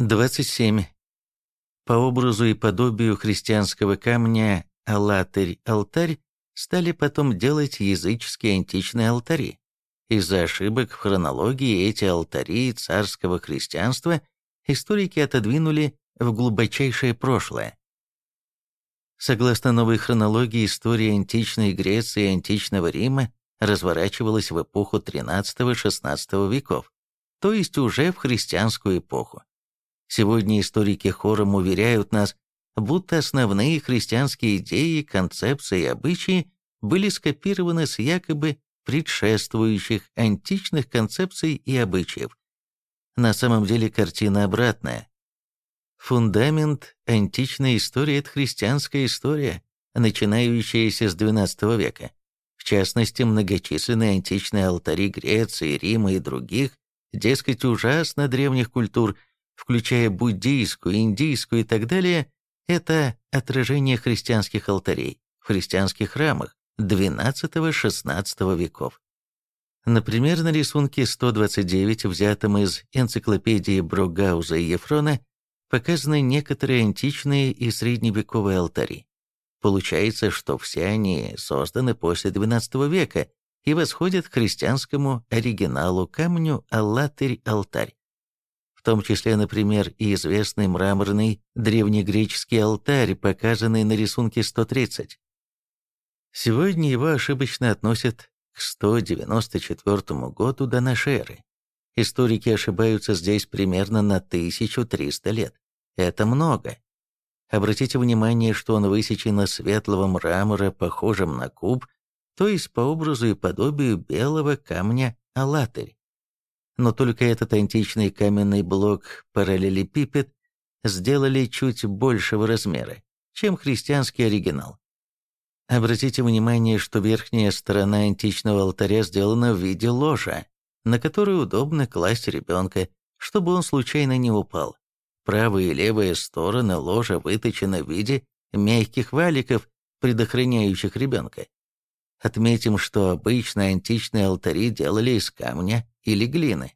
27. По образу и подобию христианского камня «Аллатырь-алтарь» стали потом делать языческие античные алтари. Из-за ошибок в хронологии эти алтари царского христианства историки отодвинули в глубочайшее прошлое. Согласно новой хронологии, история античной Греции и античного Рима разворачивалась в эпоху XIII-XVI веков, то есть уже в христианскую эпоху. Сегодня историки хором уверяют нас, будто основные христианские идеи, концепции и обычаи были скопированы с якобы предшествующих античных концепций и обычаев. На самом деле картина обратная. Фундамент античной истории – это христианская история, начинающаяся с XII века. В частности, многочисленные античные алтари Греции, Рима и других, дескать, ужасно древних культур – включая буддийскую, индийскую и так далее, это отражение христианских алтарей в христианских храмах XII-XVI веков. Например, на рисунке 129, взятом из энциклопедии Брогауза и Ефрона, показаны некоторые античные и средневековые алтари. Получается, что все они созданы после XII века и восходят к христианскому оригиналу камню Аллатырь-алтарь в том числе, например, и известный мраморный древнегреческий алтарь, показанный на рисунке 130. Сегодня его ошибочно относят к 194 году до нашей эры. Историки ошибаются здесь примерно на 1300 лет. Это много. Обратите внимание, что он высечен из светлого мрамора, похожим на куб, то есть по образу и подобию белого камня алатырь но только этот античный каменный блок параллелепипед сделали чуть большего размера, чем христианский оригинал. Обратите внимание, что верхняя сторона античного алтаря сделана в виде ложа, на которую удобно класть ребенка, чтобы он случайно не упал. Правая и левая стороны ложа выточены в виде мягких валиков, предохраняющих ребенка. Отметим, что обычно античные алтари делали из камня или глины.